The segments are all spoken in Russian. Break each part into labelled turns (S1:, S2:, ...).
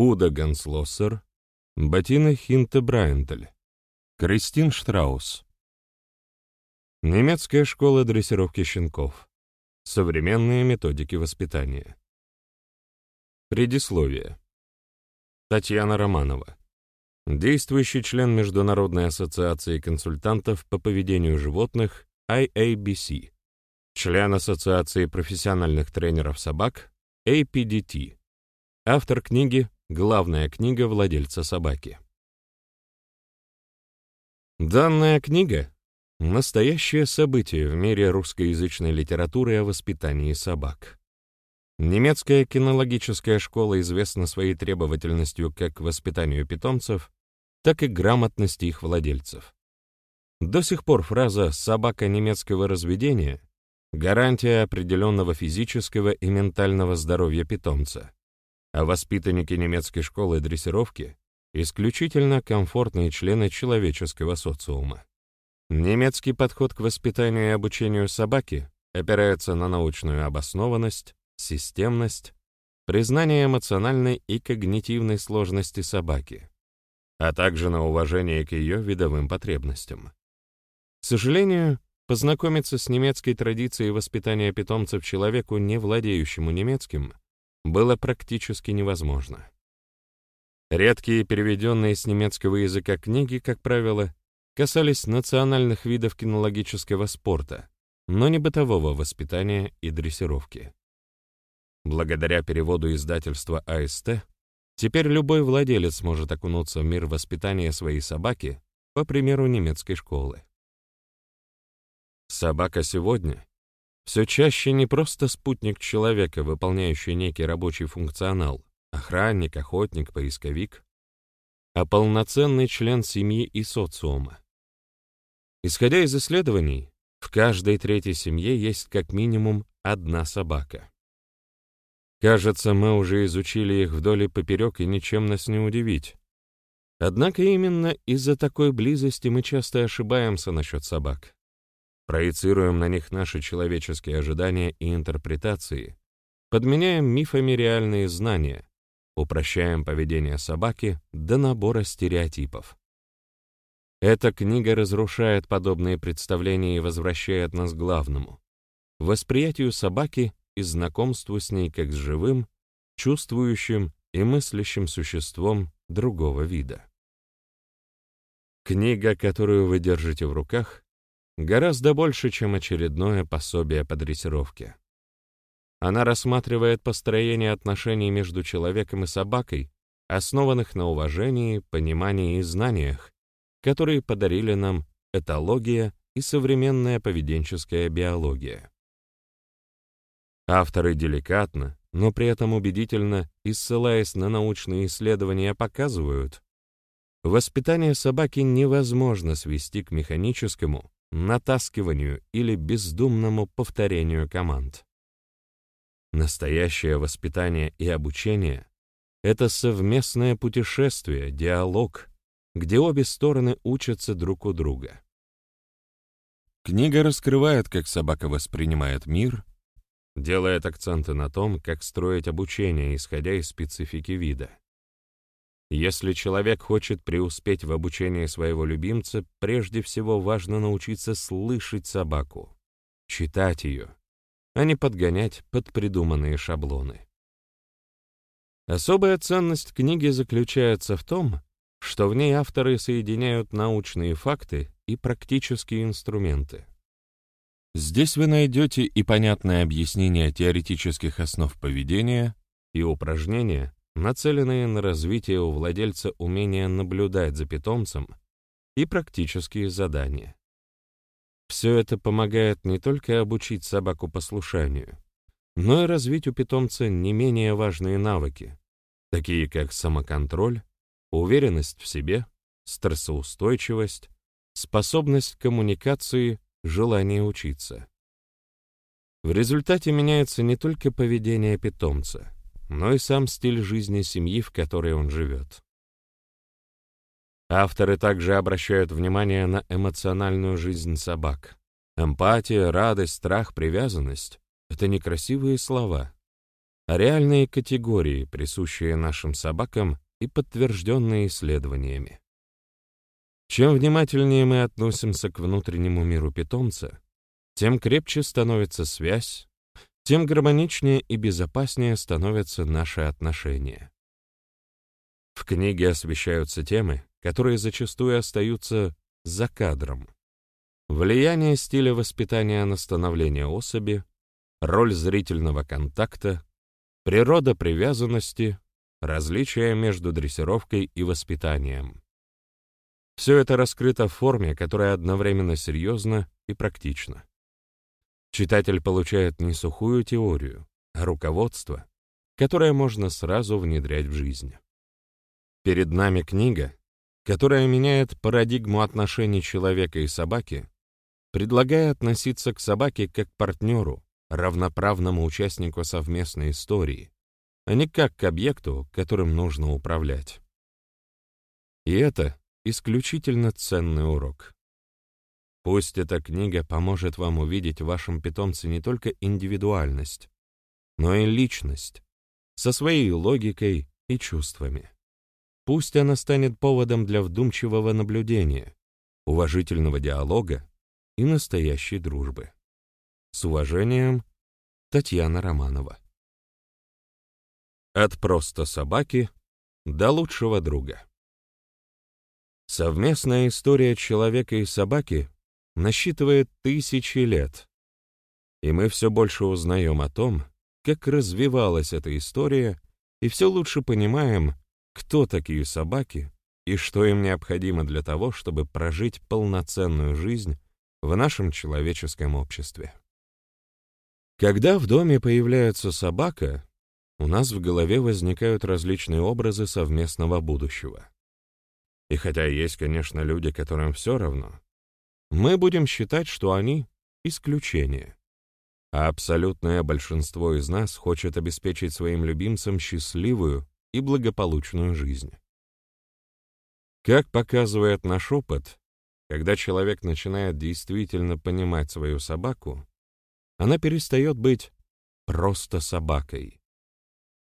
S1: Уда Ганслоссер, Батина Хинте Брайентель, Кристин Штраус. Немецкая школа дрессировки щенков. Современные методики воспитания. Предисловие. Татьяна Романова. Действующий член Международной ассоциации консультантов по поведению животных IABC. Член Ассоциации профессиональных тренеров собак APDT. Автор книги «Главная книга владельца собаки». Данная книга — настоящее событие в мире русскоязычной литературы о воспитании собак. Немецкая кинологическая школа известна своей требовательностью как к воспитанию питомцев, так и грамотности их владельцев. До сих пор фраза «собака немецкого разведения» — гарантия определенного физического и ментального здоровья питомца, а воспитанники немецкой школы дрессировки — исключительно комфортные члены человеческого социума. Немецкий подход к воспитанию и обучению собаки опирается на научную обоснованность, системность, признание эмоциональной и когнитивной сложности собаки, а также на уважение к ее видовым потребностям. К сожалению, познакомиться с немецкой традицией воспитания питомцев человеку, не владеющему немецким, было практически невозможно. Редкие переведенные с немецкого языка книги, как правило, касались национальных видов кинологического спорта, но не бытового воспитания и дрессировки. Благодаря переводу издательства АСТ, теперь любой владелец может окунуться в мир воспитания своей собаки по примеру немецкой школы. Собака сегодня все чаще не просто спутник человека, выполняющий некий рабочий функционал, охранник, охотник, поисковик, а полноценный член семьи и социума. Исходя из исследований, в каждой третьей семье есть как минимум одна собака. Кажется, мы уже изучили их вдоль и поперек, и ничем нас не удивить. Однако именно из-за такой близости мы часто ошибаемся насчет собак. Проецируем на них наши человеческие ожидания и интерпретации, подменяем мифами реальные знания, упрощаем поведение собаки до набора стереотипов. Эта книга разрушает подобные представления и возвращает нас к главному — восприятию собаки и знакомству с ней как с живым, чувствующим и мыслящим существом другого вида. Книга, которую вы держите в руках, гораздо больше, чем очередное пособие по дрессировке. Она рассматривает построение отношений между человеком и собакой, основанных на уважении, понимании и знаниях, которые подарили нам этология и современная поведенческая биология. Авторы деликатно, но при этом убедительно и ссылаясь на научные исследования показывают, воспитание собаки невозможно свести к механическому, натаскиванию или бездумному повторению команд. Настоящее воспитание и обучение — это совместное путешествие, диалог, где обе стороны учатся друг у друга. Книга раскрывает, как собака воспринимает мир делает акценты на том, как строить обучение, исходя из специфики вида. Если человек хочет преуспеть в обучении своего любимца, прежде всего важно научиться слышать собаку, читать ее, а не подгонять под придуманные шаблоны. Особая ценность книги заключается в том, что в ней авторы соединяют научные факты и практические инструменты. Здесь вы найдете и понятное объяснение теоретических основ поведения, и упражнения, нацеленные на развитие у владельца умения наблюдать за питомцем, и практические задания. Все это помогает не только обучить собаку послушанию, но и развить у питомца не менее важные навыки, такие как самоконтроль, уверенность в себе, стрессоустойчивость, способность к коммуникации желание учиться. В результате меняется не только поведение питомца, но и сам стиль жизни семьи, в которой он живет. Авторы также обращают внимание на эмоциональную жизнь собак. Эмпатия, радость, страх, привязанность — это некрасивые слова. а реальные категории, присущие нашим собакам и подтвержденные исследованиями. Чем внимательнее мы относимся к внутреннему миру питомца, тем крепче становится связь, тем гармоничнее и безопаснее становятся наши отношения. В книге освещаются темы, которые зачастую остаются за кадром. Влияние стиля воспитания на становление особи, роль зрительного контакта, природа привязанности, различия между дрессировкой и воспитанием. Все это раскрыто в форме, которая одновременно серьезна и практична. Читатель получает не сухую теорию, а руководство, которое можно сразу внедрять в жизнь. Перед нами книга, которая меняет парадигму отношений человека и собаки, предлагая относиться к собаке как к партнеру, равноправному участнику совместной истории, а не как к объекту, которым нужно управлять. И это исключительно ценный урок. Пусть эта книга поможет вам увидеть в вашем питомце не только индивидуальность, но и личность, со своей логикой и чувствами. Пусть она станет поводом для вдумчивого наблюдения, уважительного диалога и настоящей дружбы. С уважением, Татьяна Романова. От просто собаки до лучшего друга. Совместная история человека и собаки насчитывает тысячи лет, и мы все больше узнаем о том, как развивалась эта история, и все лучше понимаем, кто такие собаки и что им необходимо для того, чтобы прожить полноценную жизнь в нашем человеческом обществе. Когда в доме появляется собака, у нас в голове возникают различные образы совместного будущего. И хотя есть, конечно, люди, которым все равно, мы будем считать, что они — исключение. А абсолютное большинство из нас хочет обеспечить своим любимцам счастливую и благополучную жизнь. Как показывает наш опыт, когда человек начинает действительно понимать свою собаку, она перестает быть просто собакой.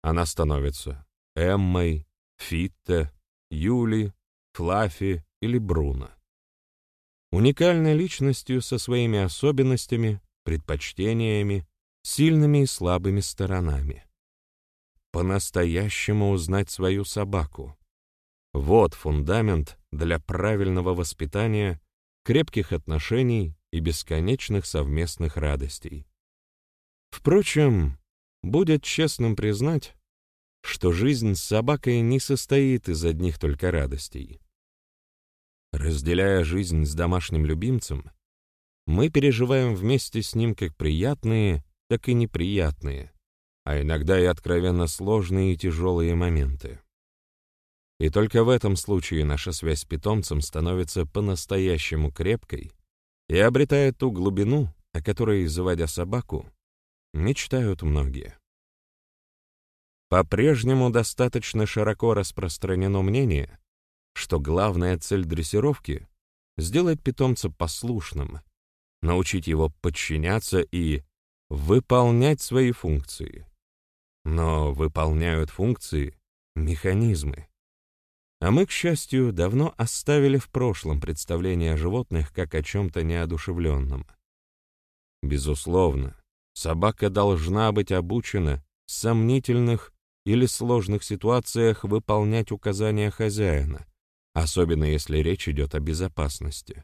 S1: Она становится Эммой, Фитте, Юли, Флаффи или Бруно уникальной личностью со своими особенностями, предпочтениями, сильными и слабыми сторонами. По-настоящему узнать свою собаку. Вот фундамент для правильного воспитания, крепких отношений и бесконечных совместных радостей. Впрочем, будет честным признать, что жизнь с собакой не состоит из одних только радостей. Разделяя жизнь с домашним любимцем, мы переживаем вместе с ним как приятные, так и неприятные, а иногда и откровенно сложные и тяжелые моменты. И только в этом случае наша связь с питомцем становится по-настоящему крепкой и обретает ту глубину, о которой, заводя собаку, мечтают многие. По-прежнему достаточно широко распространено мнение, что главная цель дрессировки — сделать питомца послушным, научить его подчиняться и выполнять свои функции. Но выполняют функции механизмы. А мы, к счастью, давно оставили в прошлом представление о животных как о чем-то неодушевленном. Безусловно, собака должна быть обучена в сомнительных или сложных ситуациях выполнять указания хозяина, особенно если речь идет о безопасности.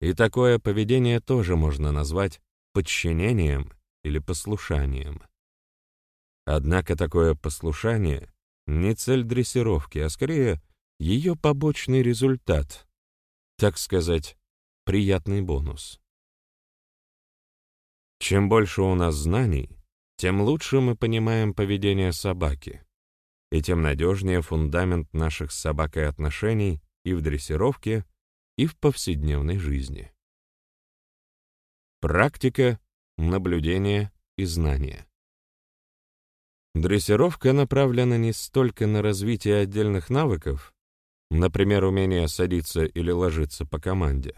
S1: И такое поведение тоже можно назвать подчинением или послушанием. Однако такое послушание не цель дрессировки, а скорее ее побочный результат, так сказать, приятный бонус. Чем больше у нас знаний, тем лучше мы понимаем поведение собаки, и тем надежнее фундамент наших с собакой отношений и в дрессировке, и в повседневной жизни. Практика, наблюдение и знание. Дрессировка направлена не столько на развитие отдельных навыков, например, умение садиться или ложиться по команде,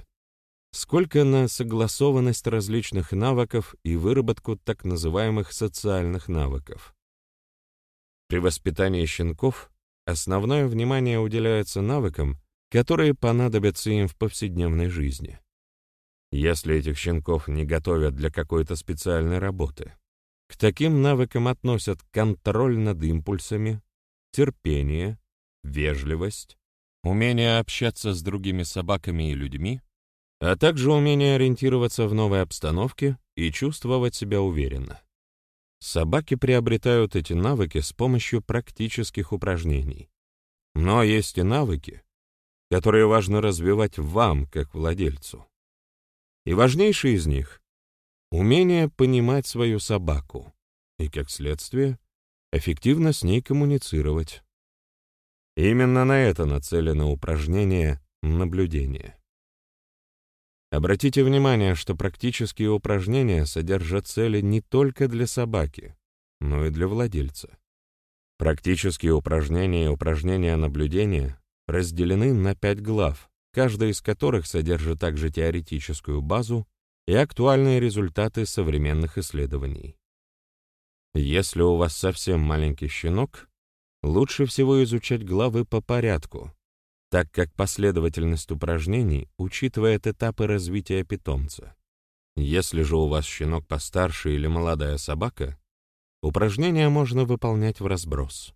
S1: сколько на согласованность различных навыков и выработку так называемых социальных навыков. При воспитании щенков основное внимание уделяется навыкам, которые понадобятся им в повседневной жизни. Если этих щенков не готовят для какой-то специальной работы, к таким навыкам относят контроль над импульсами, терпение, вежливость, умение общаться с другими собаками и людьми, а также умение ориентироваться в новой обстановке и чувствовать себя уверенно. Собаки приобретают эти навыки с помощью практических упражнений. Но есть и навыки, которые важно развивать вам, как владельцу. И важнейший из них — умение понимать свою собаку и, как следствие, эффективно с ней коммуницировать. Именно на это нацелено упражнение наблюдения. Обратите внимание, что практические упражнения содержат цели не только для собаки, но и для владельца. Практические упражнения и упражнения наблюдения разделены на пять глав, каждая из которых содержит также теоретическую базу и актуальные результаты современных исследований. Если у вас совсем маленький щенок, лучше всего изучать главы по порядку, так как последовательность упражнений учитывает этапы развития питомца. Если же у вас щенок постарше или молодая собака, упражнения можно выполнять в разброс.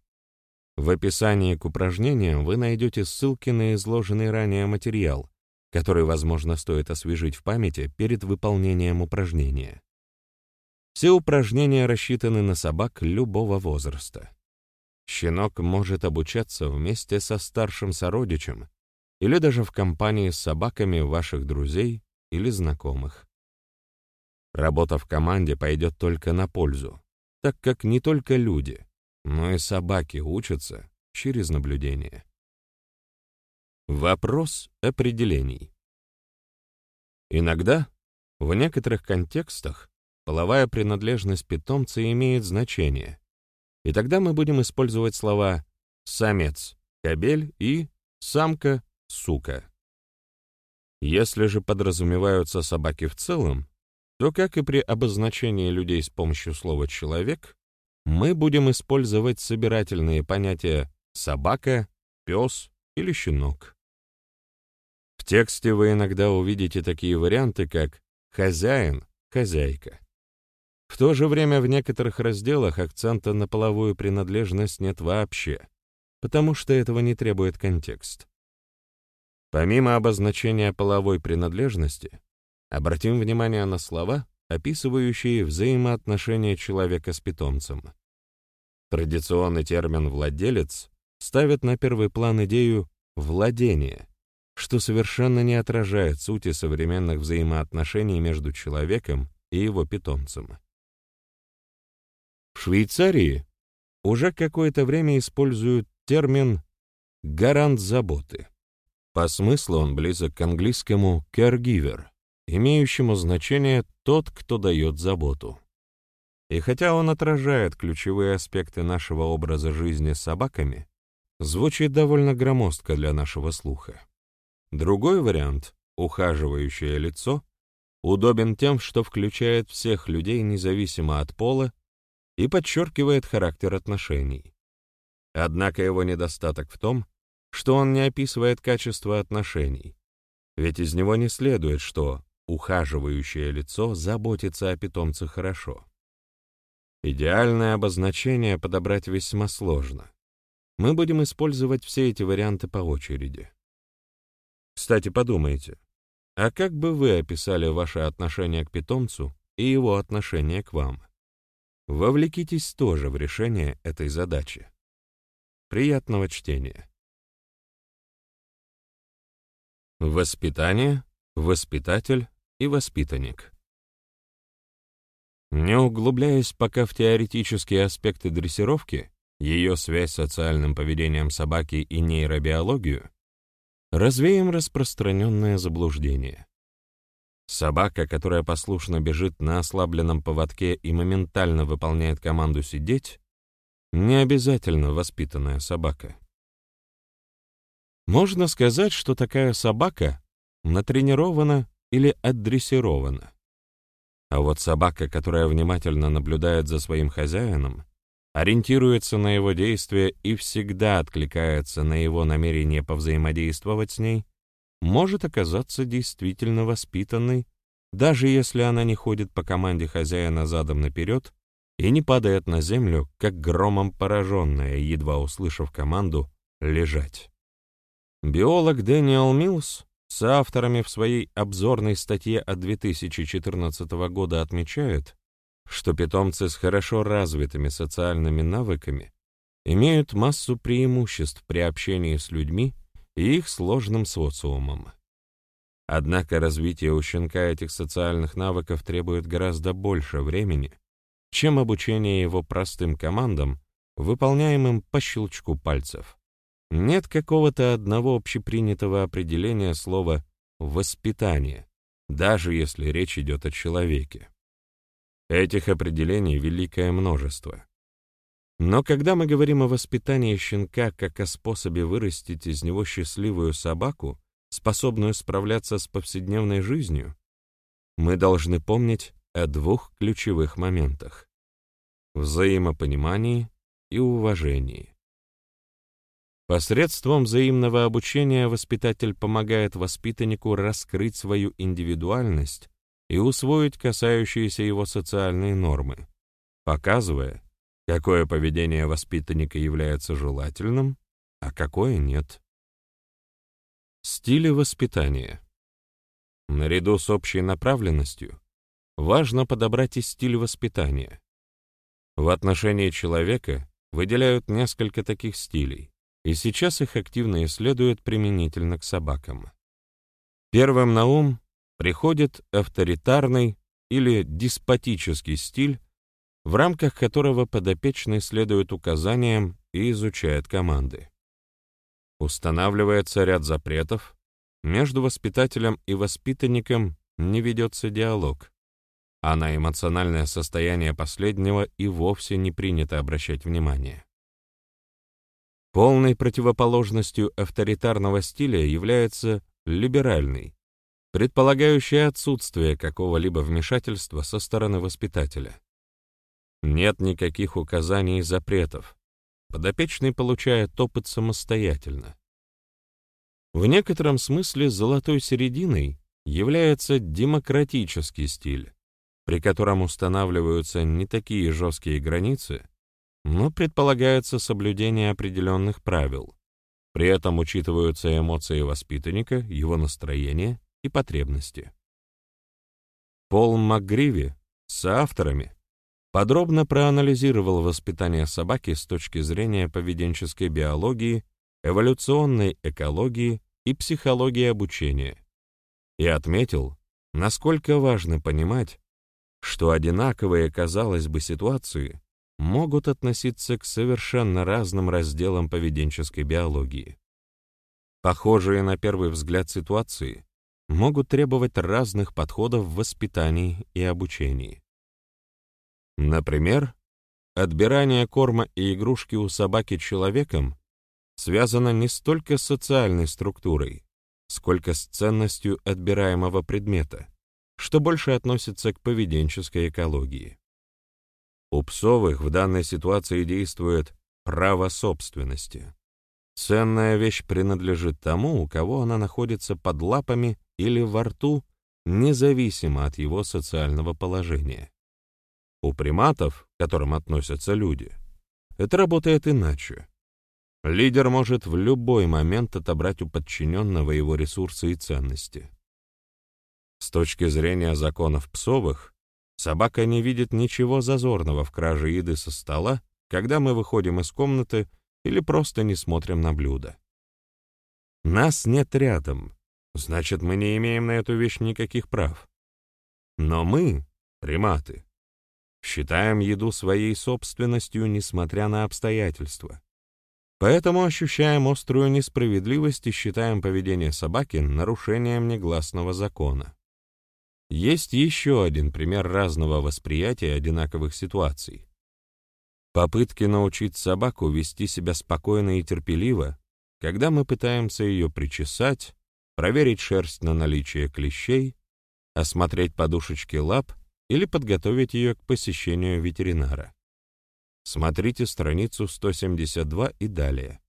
S1: В описании к упражнениям вы найдете ссылки на изложенный ранее материал, который, возможно, стоит освежить в памяти перед выполнением упражнения. Все упражнения рассчитаны на собак любого возраста. Щенок может обучаться вместе со старшим сородичем или даже в компании с собаками ваших друзей или знакомых. Работа в команде пойдет только на пользу, так как не только люди, но и собаки учатся через наблюдение. Вопрос определений. Иногда, в некоторых контекстах, половая принадлежность питомца имеет значение, и тогда мы будем использовать слова «самец», «кобель» и «самка», «сука». Если же подразумеваются собаки в целом, то, как и при обозначении людей с помощью слова «человек», мы будем использовать собирательные понятия «собака», «пес» или «щенок». В тексте вы иногда увидите такие варианты, как «хозяин», «хозяйка». В то же время в некоторых разделах акцента на половую принадлежность нет вообще, потому что этого не требует контекст. Помимо обозначения половой принадлежности, обратим внимание на слова, описывающие взаимоотношения человека с питомцем. Традиционный термин «владелец» ставит на первый план идею «владения», что совершенно не отражает сути современных взаимоотношений между человеком и его питомцем. В Швейцарии уже какое-то время используют термин «гарант заботы». По смыслу он близок к английскому «caregiver», имеющему значение «тот, кто дает заботу». И хотя он отражает ключевые аспекты нашего образа жизни с собаками, звучит довольно громоздко для нашего слуха. Другой вариант, ухаживающее лицо, удобен тем, что включает всех людей независимо от пола и подчеркивает характер отношений. Однако его недостаток в том, что он не описывает качество отношений, ведь из него не следует, что ухаживающее лицо заботится о питомце хорошо. Идеальное обозначение подобрать весьма сложно. Мы будем использовать все эти варианты по очереди. Кстати, подумайте, а как бы вы описали ваше отношение к питомцу и его отношение к вам? Вовлекитесь тоже в решение этой задачи. Приятного чтения. Воспитание, воспитатель и воспитанник. Не углубляясь пока в теоретические аспекты дрессировки, ее связь с социальным поведением собаки и нейробиологию, развеем распространенное заблуждение. Собака, которая послушно бежит на ослабленном поводке и моментально выполняет команду сидеть, не обязательно воспитанная собака. Можно сказать, что такая собака натренирована или отдрессирована. А вот собака, которая внимательно наблюдает за своим хозяином, ориентируется на его действия и всегда откликается на его намерение повзаимодействовать с ней, может оказаться действительно воспитанной, даже если она не ходит по команде хозяина задом наперед и не падает на землю, как громом пораженная, едва услышав команду «лежать». Биолог Дэниел Милс с авторами в своей обзорной статье от 2014 года отмечает, что питомцы с хорошо развитыми социальными навыками имеют массу преимуществ при общении с людьми и их сложным социумом. Однако развитие у щенка этих социальных навыков требует гораздо больше времени, чем обучение его простым командам, выполняемым по щелчку пальцев. Нет какого-то одного общепринятого определения слова «воспитание», даже если речь идет о человеке. Этих определений великое множество. Но когда мы говорим о воспитании щенка как о способе вырастить из него счастливую собаку, способную справляться с повседневной жизнью, мы должны помнить о двух ключевых моментах — взаимопонимании и уважении. Посредством взаимного обучения воспитатель помогает воспитаннику раскрыть свою индивидуальность и усвоить касающиеся его социальные нормы, показывая, какое поведение воспитанника является желательным, а какое нет. Стили воспитания. Наряду с общей направленностью важно подобрать и стиль воспитания. В отношении человека выделяют несколько таких стилей и сейчас их активно исследуют применительно к собакам. Первым на ум приходит авторитарный или деспотический стиль, в рамках которого подопечный следует указаниям и изучает команды. Устанавливается ряд запретов, между воспитателем и воспитанником не ведется диалог, а на эмоциональное состояние последнего и вовсе не принято обращать внимание. Полной противоположностью авторитарного стиля является либеральный, предполагающий отсутствие какого-либо вмешательства со стороны воспитателя. Нет никаких указаний и запретов. Подопечный получает опыт самостоятельно. В некотором смысле золотой серединой является демократический стиль, при котором устанавливаются не такие жесткие границы, но предполагается соблюдение определенных правил. При этом учитываются эмоции воспитанника, его настроение и потребности. Пол МакГриви с авторами подробно проанализировал воспитание собаки с точки зрения поведенческой биологии, эволюционной экологии и психологии обучения и отметил, насколько важно понимать, что одинаковые, казалось бы, ситуации могут относиться к совершенно разным разделам поведенческой биологии. Похожие на первый взгляд ситуации могут требовать разных подходов в воспитании и обучении. Например, отбирание корма и игрушки у собаки человеком связано не столько с социальной структурой, сколько с ценностью отбираемого предмета, что больше относится к поведенческой экологии. У псовых в данной ситуации действует право собственности. Ценная вещь принадлежит тому, у кого она находится под лапами или во рту, независимо от его социального положения. У приматов, к которым относятся люди, это работает иначе. Лидер может в любой момент отобрать у подчиненного его ресурсы и ценности. С точки зрения законов псовых, Собака не видит ничего зазорного в краже еды со стола, когда мы выходим из комнаты или просто не смотрим на блюдо. Нас нет рядом, значит, мы не имеем на эту вещь никаких прав. Но мы, приматы, считаем еду своей собственностью, несмотря на обстоятельства. Поэтому ощущаем острую несправедливость и считаем поведение собаки нарушением негласного закона. Есть еще один пример разного восприятия одинаковых ситуаций. Попытки научить собаку вести себя спокойно и терпеливо, когда мы пытаемся ее причесать, проверить шерсть на наличие клещей, осмотреть подушечки лап или подготовить ее к посещению ветеринара. Смотрите страницу 172 и далее.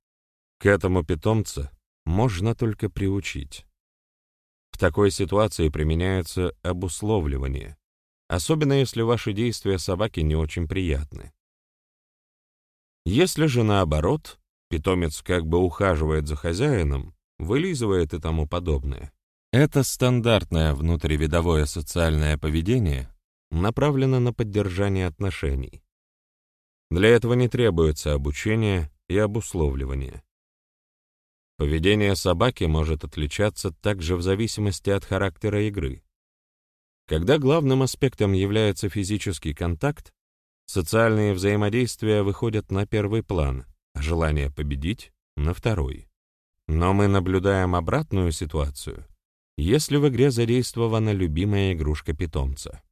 S1: К этому питомца можно только приучить. В такой ситуации применяется обусловливание, особенно если ваши действия собаке не очень приятны. Если же наоборот, питомец как бы ухаживает за хозяином, вылизывает и тому подобное, это стандартное внутривидовое социальное поведение направлено на поддержание отношений. Для этого не требуется обучение и обусловливание. Поведение собаки может отличаться также в зависимости от характера игры. Когда главным аспектом является физический контакт, социальные взаимодействия выходят на первый план, а желание победить — на второй. Но мы наблюдаем обратную ситуацию, если в игре задействована любимая игрушка питомца.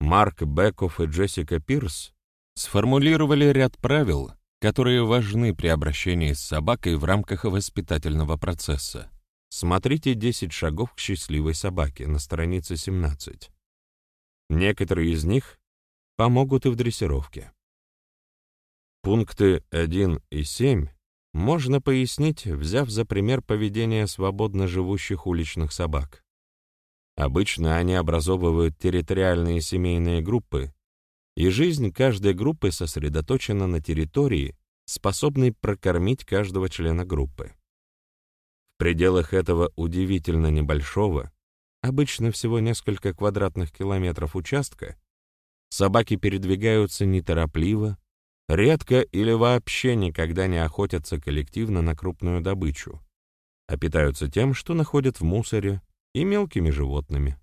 S1: Марк Беков и Джессика Пирс сформулировали ряд правил, которые важны при обращении с собакой в рамках воспитательного процесса. Смотрите «10 шагов к счастливой собаке» на странице 17. Некоторые из них помогут и в дрессировке. Пункты 1 и 7 можно пояснить, взяв за пример поведение свободно живущих уличных собак. Обычно они образовывают территориальные семейные группы, и жизнь каждой группы сосредоточена на территории, способной прокормить каждого члена группы. В пределах этого удивительно небольшого, обычно всего несколько квадратных километров участка, собаки передвигаются неторопливо, редко или вообще никогда не охотятся коллективно на крупную добычу, а питаются тем, что находят в мусоре и мелкими животными.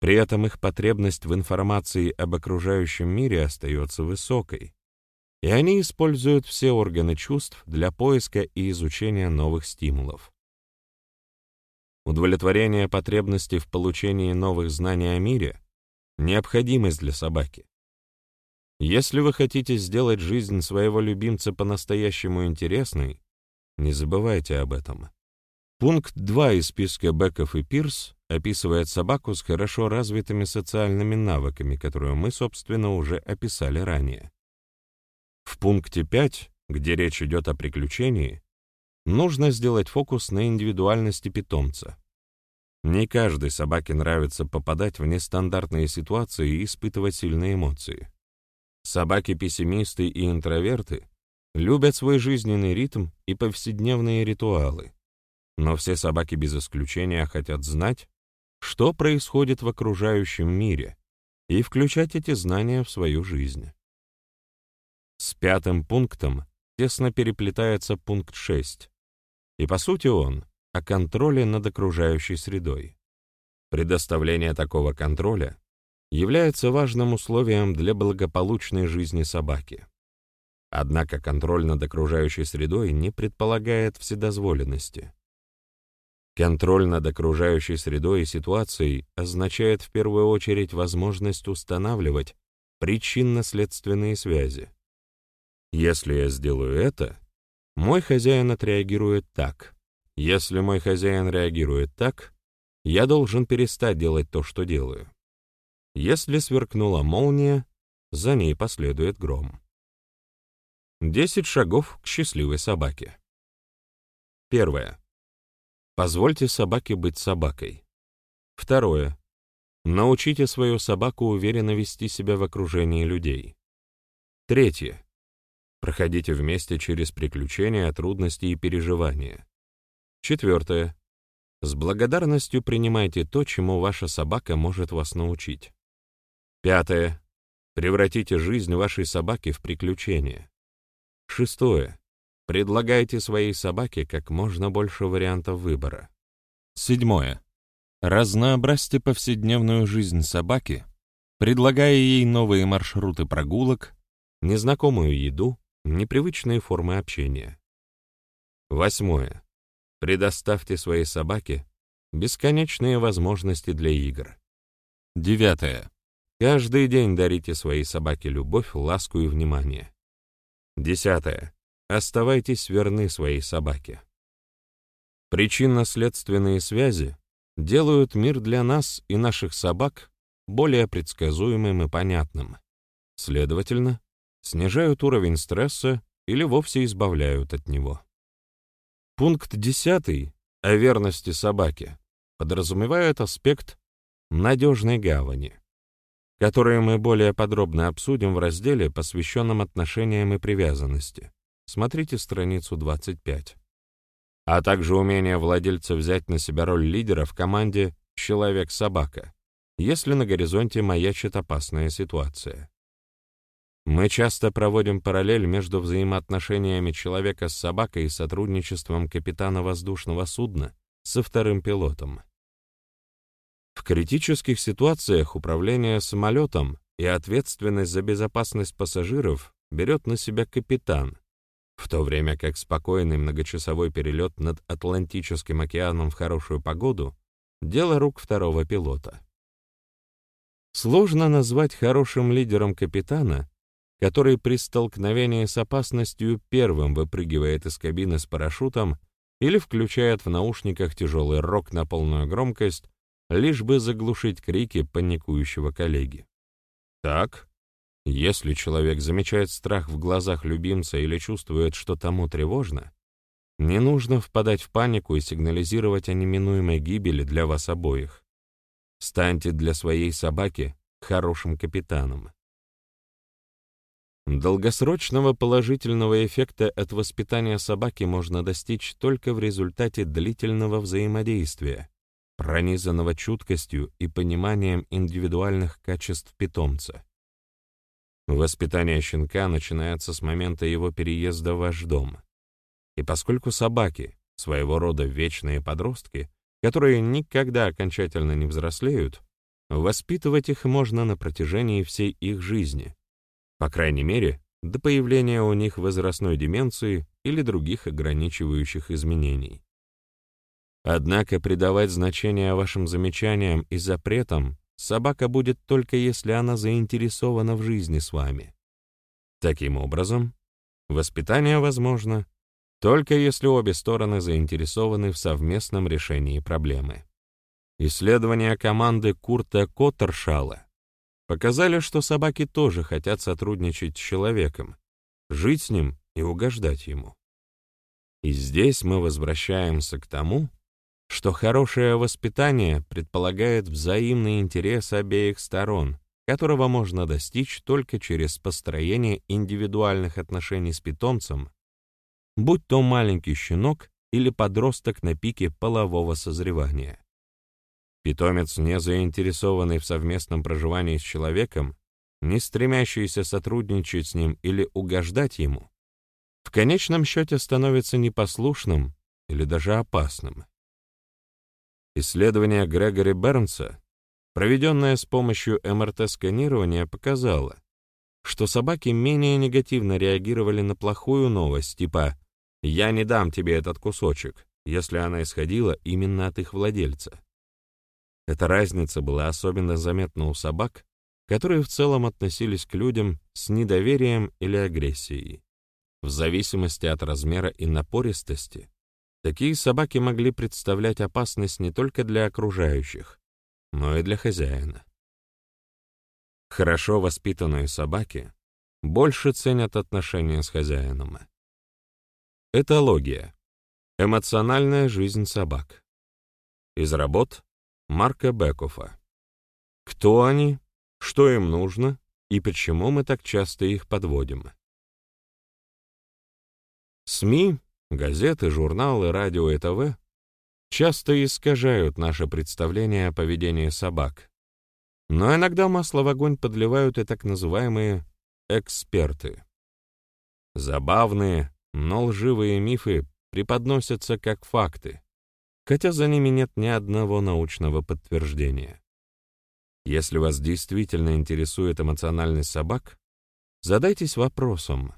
S1: При этом их потребность в информации об окружающем мире остается высокой, и они используют все органы чувств для поиска и изучения новых стимулов. Удовлетворение потребности в получении новых знаний о мире — необходимость для собаки. Если вы хотите сделать жизнь своего любимца по-настоящему интересной, не забывайте об этом. Пункт 2 из списка Беков и Пирс описывает собаку с хорошо развитыми социальными навыками, которую мы, собственно, уже описали ранее. В пункте 5, где речь идет о приключении, нужно сделать фокус на индивидуальности питомца. Не каждой собаке нравится попадать в нестандартные ситуации и испытывать сильные эмоции. Собаки-пессимисты и интроверты любят свой жизненный ритм и повседневные ритуалы, но все собаки без исключения хотят знать, что происходит в окружающем мире, и включать эти знания в свою жизнь. С пятым пунктом тесно переплетается пункт 6, и по сути он о контроле над окружающей средой. Предоставление такого контроля является важным условием для благополучной жизни собаки. Однако контроль над окружающей средой не предполагает вседозволенности. Контроль над окружающей средой и ситуацией означает в первую очередь возможность устанавливать причинно-следственные связи. Если я сделаю это, мой хозяин отреагирует так. Если мой хозяин реагирует так, я должен перестать делать то, что делаю. Если сверкнула молния, за ней последует гром. Десять шагов к счастливой собаке. Первое. Позвольте собаке быть собакой. Второе. Научите свою собаку уверенно вести себя в окружении людей. Третье. Проходите вместе через приключения, трудности и переживания. Четвертое. С благодарностью принимайте то, чему ваша собака может вас научить. Пятое. Превратите жизнь вашей собаки в приключение. Шестое. Предлагайте своей собаке как можно больше вариантов выбора. Седьмое. Разнообразьте повседневную жизнь собаки, предлагая ей новые маршруты прогулок, незнакомую еду, непривычные формы общения. Восьмое. Предоставьте своей собаке бесконечные возможности для игр. Девятое. Каждый день дарите своей собаке любовь, ласку и внимание. Десятое. Оставайтесь верны своей собаке. Причинно-следственные связи делают мир для нас и наших собак более предсказуемым и понятным. Следовательно, снижают уровень стресса или вовсе избавляют от него. Пункт 10 о верности собаке подразумевает аспект надежной гавани, который мы более подробно обсудим в разделе, посвященном отношениям и привязанности. Смотрите страницу 25. А также умение владельца взять на себя роль лидера в команде «человек-собака», если на горизонте маячит опасная ситуация. Мы часто проводим параллель между взаимоотношениями человека с собакой и сотрудничеством капитана воздушного судна со вторым пилотом. В критических ситуациях управление самолетом и ответственность за безопасность пассажиров берет на себя капитан, в то время как спокойный многочасовой перелет над Атлантическим океаном в хорошую погоду — дело рук второго пилота. Сложно назвать хорошим лидером капитана, который при столкновении с опасностью первым выпрыгивает из кабины с парашютом или включает в наушниках тяжелый рок на полную громкость, лишь бы заглушить крики паникующего коллеги. Так, если человек замечает страх в глазах любимца или чувствует, что тому тревожно, не нужно впадать в панику и сигнализировать о неминуемой гибели для вас обоих. Станьте для своей собаки хорошим капитаном. Долгосрочного положительного эффекта от воспитания собаки можно достичь только в результате длительного взаимодействия, пронизанного чуткостью и пониманием индивидуальных качеств питомца. Воспитание щенка начинается с момента его переезда в ваш дом. И поскольку собаки — своего рода вечные подростки, которые никогда окончательно не взрослеют, воспитывать их можно на протяжении всей их жизни, по крайней мере, до появления у них возрастной деменции или других ограничивающих изменений. Однако придавать значение вашим замечаниям и запретам собака будет только если она заинтересована в жизни с вами. Таким образом, воспитание возможно только если обе стороны заинтересованы в совместном решении проблемы. Исследования команды Курта Коттершала показали, что собаки тоже хотят сотрудничать с человеком, жить с ним и угождать ему. И здесь мы возвращаемся к тому, что хорошее воспитание предполагает взаимный интерес обеих сторон, которого можно достичь только через построение индивидуальных отношений с питомцем будь то маленький щенок или подросток на пике полового созревания. Питомец, не заинтересованный в совместном проживании с человеком, не стремящийся сотрудничать с ним или угождать ему, в конечном счете становится непослушным или даже опасным. Исследование Грегори Бернса, проведенное с помощью МРТ-сканирования, показало, что собаки менее негативно реагировали на плохую новость, типа я не дам тебе этот кусочек, если она исходила именно от их владельца. Эта разница была особенно заметна у собак, которые в целом относились к людям с недоверием или агрессией. В зависимости от размера и напористости, такие собаки могли представлять опасность не только для окружающих, но и для хозяина. Хорошо воспитанные собаки больше ценят отношения с хозяином. Этология. Эмоциональная жизнь собак. Из работ Марка Бекофа. Кто они, что им нужно и почему мы так часто их подводим? СМИ, газеты, журналы, радио и ТВ часто искажают наше представление о поведении собак. Но иногда масло в огонь подливают и так называемые эксперты. Забавные, но лживые мифы преподносятся как факты, хотя за ними нет ни одного научного подтверждения. Если вас действительно интересует эмоциональность собак, задайтесь вопросом,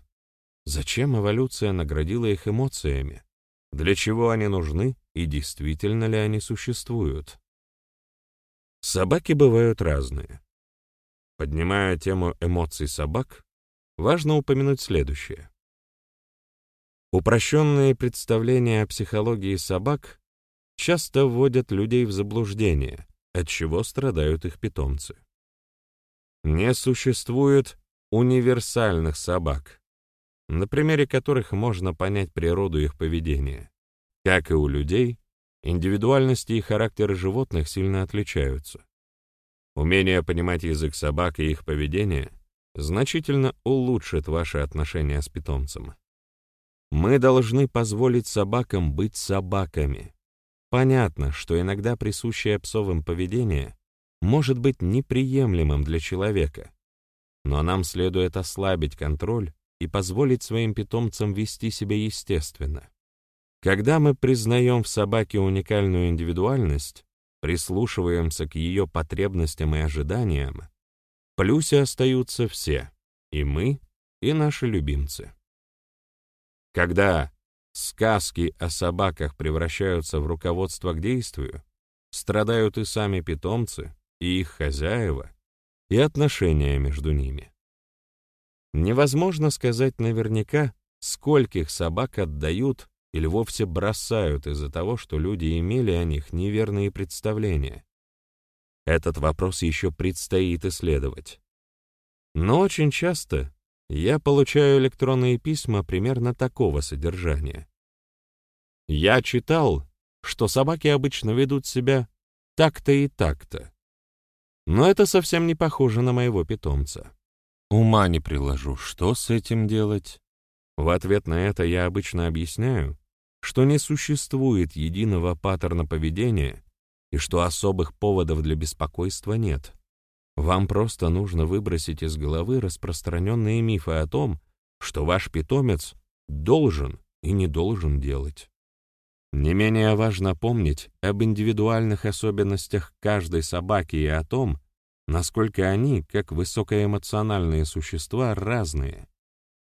S1: зачем эволюция наградила их эмоциями, для чего они нужны и действительно ли они существуют. Собаки бывают разные. Поднимая тему эмоций собак, важно упомянуть следующее. Упрощенные представления о психологии собак часто вводят людей в заблуждение, от чего страдают их питомцы. Не существует универсальных собак, на примере которых можно понять природу их поведения. Как и у людей, индивидуальности и характеры животных сильно отличаются. Умение понимать язык собак и их поведение значительно улучшит ваши отношения с питомцем. Мы должны позволить собакам быть собаками. Понятно, что иногда присущее псовым поведение может быть неприемлемым для человека, но нам следует ослабить контроль и позволить своим питомцам вести себя естественно. Когда мы признаем в собаке уникальную индивидуальность, прислушиваемся к ее потребностям и ожиданиям, плюсе остаются все, и мы, и наши любимцы. Когда сказки о собаках превращаются в руководство к действию, страдают и сами питомцы, и их хозяева, и отношения между ними. Невозможно сказать наверняка, скольких собак отдают или вовсе бросают из-за того, что люди имели о них неверные представления. Этот вопрос еще предстоит исследовать. Но очень часто я получаю электронные письма примерно такого содержания. Я читал, что собаки обычно ведут себя так-то и так-то. Но это совсем не похоже на моего питомца. Ума не приложу, что с этим делать? В ответ на это я обычно объясняю, что не существует единого паттерна поведения и что особых поводов для беспокойства нет. Вам просто нужно выбросить из головы распространенные мифы о том, что ваш питомец должен и не должен делать. Не менее важно помнить об индивидуальных особенностях каждой собаки и о том, насколько они, как высокоэмоциональные существа, разные.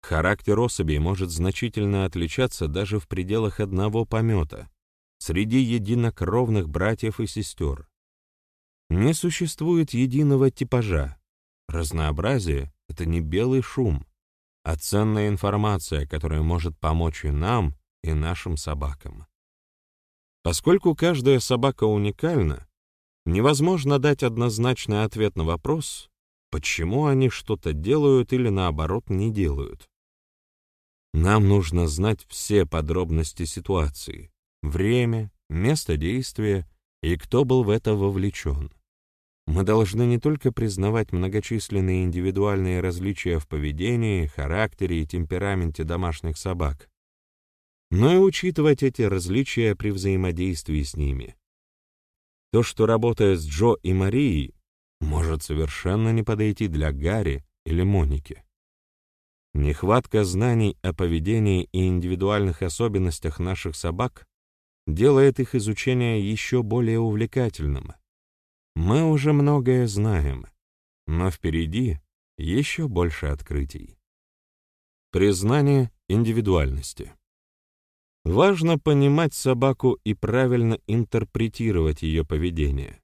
S1: Характер особей может значительно отличаться даже в пределах одного помета, среди единокровных братьев и сестер. Не существует единого типажа. Разнообразие — это не белый шум, а ценная информация, которая может помочь и нам, и нашим собакам. Поскольку каждая собака уникальна, невозможно дать однозначный ответ на вопрос, почему они что-то делают или наоборот не делают. Нам нужно знать все подробности ситуации, время, место действия и кто был в это вовлечен. Мы должны не только признавать многочисленные индивидуальные различия в поведении, характере и темпераменте домашних собак, но и учитывать эти различия при взаимодействии с ними. То, что работает с Джо и Марией, может совершенно не подойти для Гарри или Моники. Нехватка знаний о поведении и индивидуальных особенностях наших собак делает их изучение еще более увлекательным. Мы уже многое знаем, но впереди еще больше открытий. Признание индивидуальности. Важно понимать собаку и правильно интерпретировать ее поведение.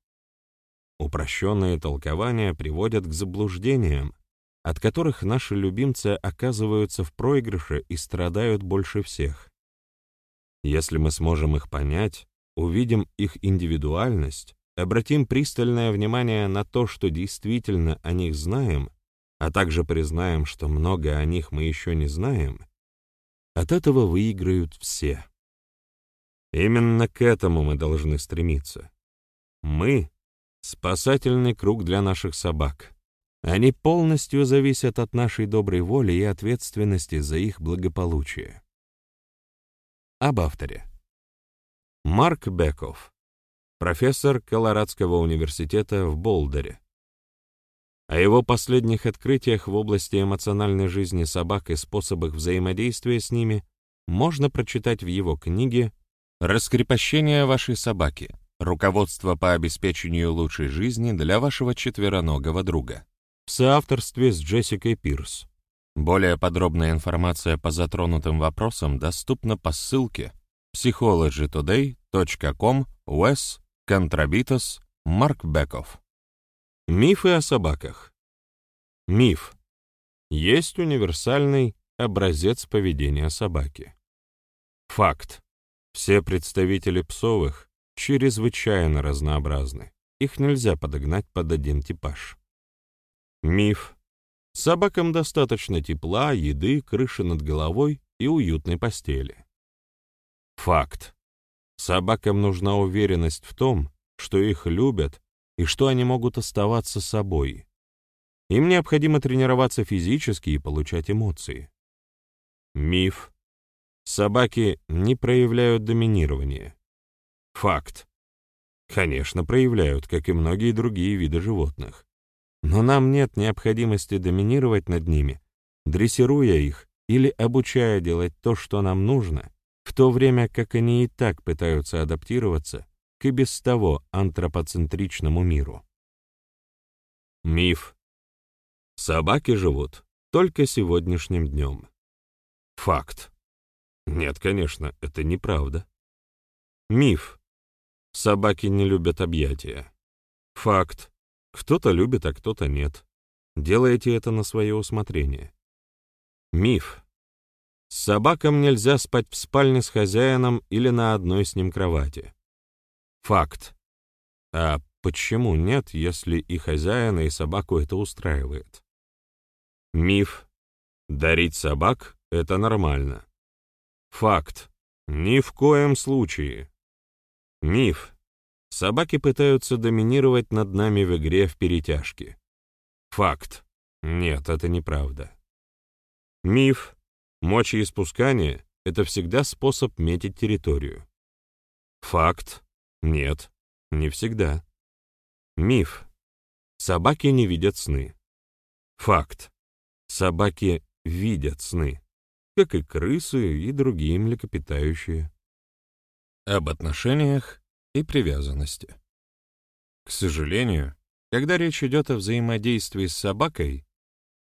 S1: Упрощенные толкования приводят к заблуждениям, от которых наши любимцы оказываются в проигрыше и страдают больше всех. Если мы сможем их понять, увидим их индивидуальность, обратим пристальное внимание на то, что действительно о них знаем, а также признаем, что много о них мы еще не знаем, от этого выиграют все. Именно к этому мы должны стремиться. Мы — спасательный круг для наших собак. Они полностью зависят от нашей доброй воли и ответственности за их благополучие. Об авторе. Марк Беков, профессор Колорадского университета в Болдере. О его последних открытиях в области эмоциональной жизни собак и способах взаимодействия с ними можно прочитать в его книге «Раскрепощение вашей собаки. Руководство по обеспечению лучшей жизни для вашего четвероногого друга» в соавторстве с Джессикой Пирс. Более подробная информация по затронутым вопросам доступна по ссылке psychologytoday.com Wes Контрабитос Марк Беков. Мифы о собаках. Миф. Есть универсальный образец поведения собаки. Факт. Все представители псовых чрезвычайно разнообразны. Их нельзя подогнать под один типаж. Миф. Собакам достаточно тепла, еды, крыши над головой и уютной постели. Факт. Собакам нужна уверенность в том, что их любят и что они могут оставаться собой. Им необходимо тренироваться физически и получать эмоции. Миф. Собаки не проявляют доминирование. Факт. Конечно, проявляют, как и многие другие виды животных. Но нам нет необходимости доминировать над ними, дрессируя их или обучая делать то, что нам нужно, в то время как они и так пытаются адаптироваться к и без того антропоцентричному миру. Миф. Собаки живут только сегодняшним днем. Факт. Нет, конечно, это неправда. Миф. Собаки не любят объятия. Факт. Кто-то любит, а кто-то нет. Делайте это на свое усмотрение. Миф. С собакам нельзя спать в спальне с хозяином или на одной с ним кровати. Факт. А почему нет, если и хозяина, и собаку это устраивает? Миф. Дарить собак — это нормально. Факт. Ни в коем случае. Миф. Собаки пытаются доминировать над нами в игре в перетяжке. Факт. Нет, это неправда. Миф. Мочеиспускание — это всегда способ метить территорию. Факт. Нет, не всегда. Миф. Собаки не видят сны. Факт. Собаки видят сны, как и крысы и другие млекопитающие. Об отношениях и привязанности. К сожалению, когда речь идет о взаимодействии с собакой,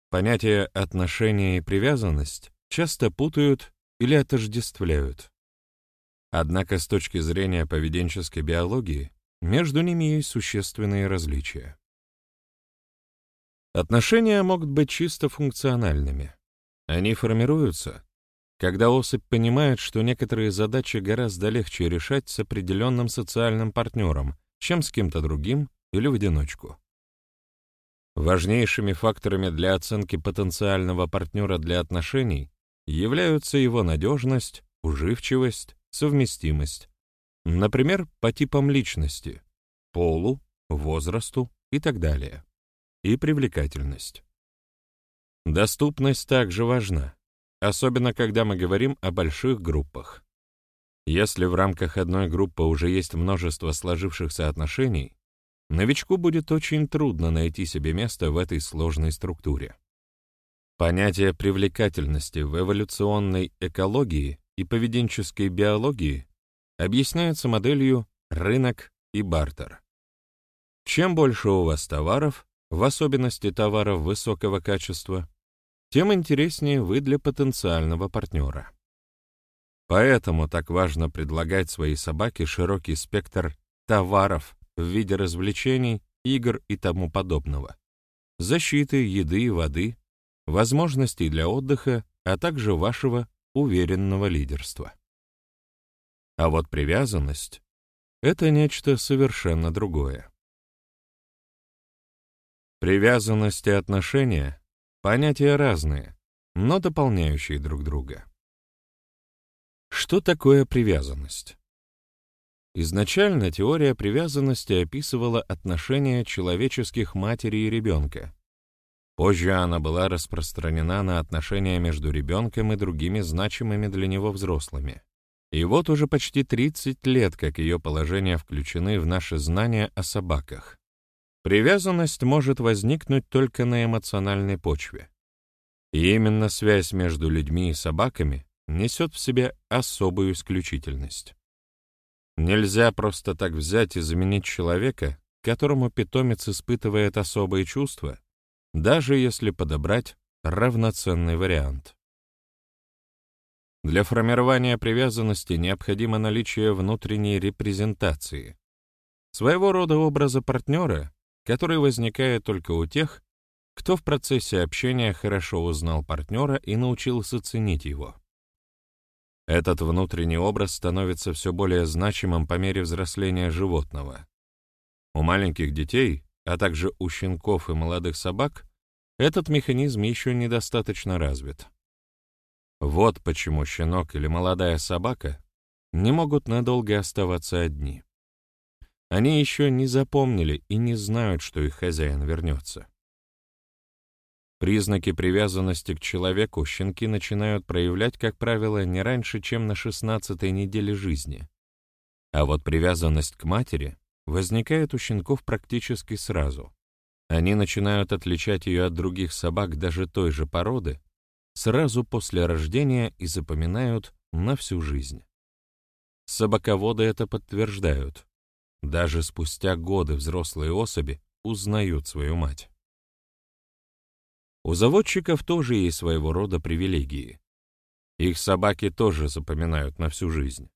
S1: понятия отношения и привязанность часто путают или отождествляют. Однако с точки зрения поведенческой биологии между ними есть существенные различия. Отношения могут быть чисто функциональными. Они формируются, когда особь понимает, что некоторые задачи гораздо легче решать с определенным социальным партнером, чем с кем-то другим или в одиночку. Важнейшими факторами для оценки потенциального партнера для отношений являются его надежность, уживчивость, совместимость, например, по типам личности, полу, возрасту и так далее, и привлекательность. Доступность также важна, особенно когда мы говорим о больших группах. Если в рамках одной группы уже есть множество сложившихся отношений, новичку будет очень трудно найти себе место в этой сложной структуре. Понятие привлекательности в эволюционной экологии и поведенческой биологии объясняется моделью «рынок и бартер». Чем больше у вас товаров, в особенности товаров высокого качества, тем интереснее вы для потенциального партнера. Поэтому так важно предлагать своей собаке широкий спектр товаров в виде развлечений, игр и тому подобного, защиты, еды и воды, возможностей для отдыха, а также вашего уверенного лидерства. А вот привязанность — это нечто совершенно другое. Привязанность и отношения — понятия разные, но дополняющие друг друга. Что такое привязанность? Изначально теория привязанности описывала отношения человеческих матери и ребенка, Позже она была распространена на отношения между ребенком и другими значимыми для него взрослыми. И вот уже почти 30 лет, как ее положения включены в наши знания о собаках. Привязанность может возникнуть только на эмоциональной почве. И именно связь между людьми и собаками несет в себе особую исключительность. Нельзя просто так взять и заменить человека, которому питомец испытывает особые чувства, даже если подобрать равноценный вариант. Для формирования привязанности необходимо наличие внутренней репрезентации, своего рода образа партнера, который возникает только у тех, кто в процессе общения хорошо узнал партнера и научился ценить его. Этот внутренний образ становится все более значимым по мере взросления животного. У маленьких детей а также у щенков и молодых собак, этот механизм еще недостаточно развит. Вот почему щенок или молодая собака не могут надолго оставаться одни. Они еще не запомнили и не знают, что их хозяин вернется. Признаки привязанности к человеку щенки начинают проявлять, как правило, не раньше, чем на 16-й неделе жизни. А вот привязанность к матери возникает у щенков практически сразу. Они начинают отличать ее от других собак даже той же породы сразу после рождения и запоминают на всю жизнь. Собаководы это подтверждают. Даже спустя годы взрослые особи узнают свою мать. У заводчиков тоже есть своего рода привилегии. Их собаки тоже запоминают на всю жизнь.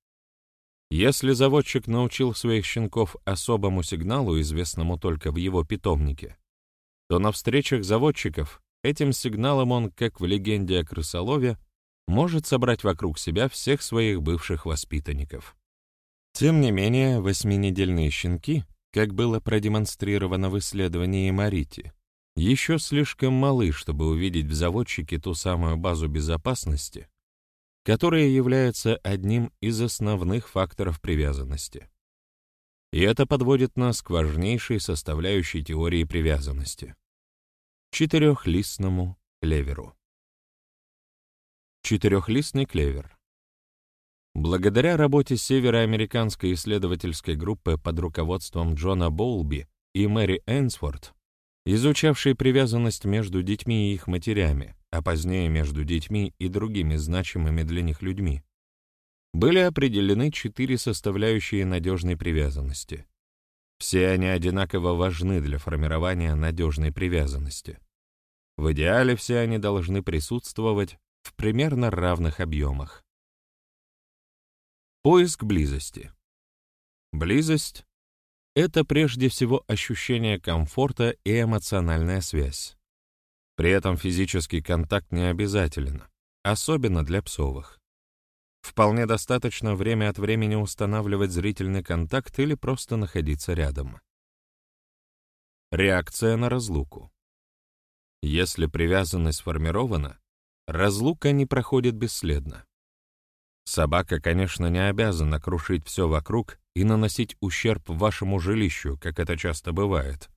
S1: Если заводчик научил своих щенков особому сигналу, известному только в его питомнике, то на встречах заводчиков этим сигналом он, как в легенде о крысолове, может собрать вокруг себя всех своих бывших воспитанников. Тем не менее, восьминедельные щенки, как было продемонстрировано в исследовании Марити, еще слишком малы, чтобы увидеть в заводчике ту самую базу безопасности, которая является одним из основных факторов привязанности. И это подводит нас к важнейшей составляющей теории привязанности — четырехлистному клеверу. Четырехлистный клевер. Благодаря работе североамериканской исследовательской группы под руководством Джона Боулби и Мэри Энсворт, изучавшей привязанность между детьми и их матерями, а позднее между детьми и другими значимыми для них людьми, были определены четыре составляющие надежной привязанности. Все они одинаково важны для формирования надежной привязанности. В идеале все они должны присутствовать в примерно равных объемах. Поиск близости. Близость — это прежде всего ощущение комфорта и эмоциональная связь. При этом физический контакт не обязателен, особенно для псовых. Вполне достаточно время от времени устанавливать зрительный контакт или просто находиться рядом. Реакция на разлуку. Если привязанность сформирована, разлука не проходит бесследно. Собака, конечно, не обязана крушить все вокруг и наносить ущерб вашему жилищу, как это часто бывает.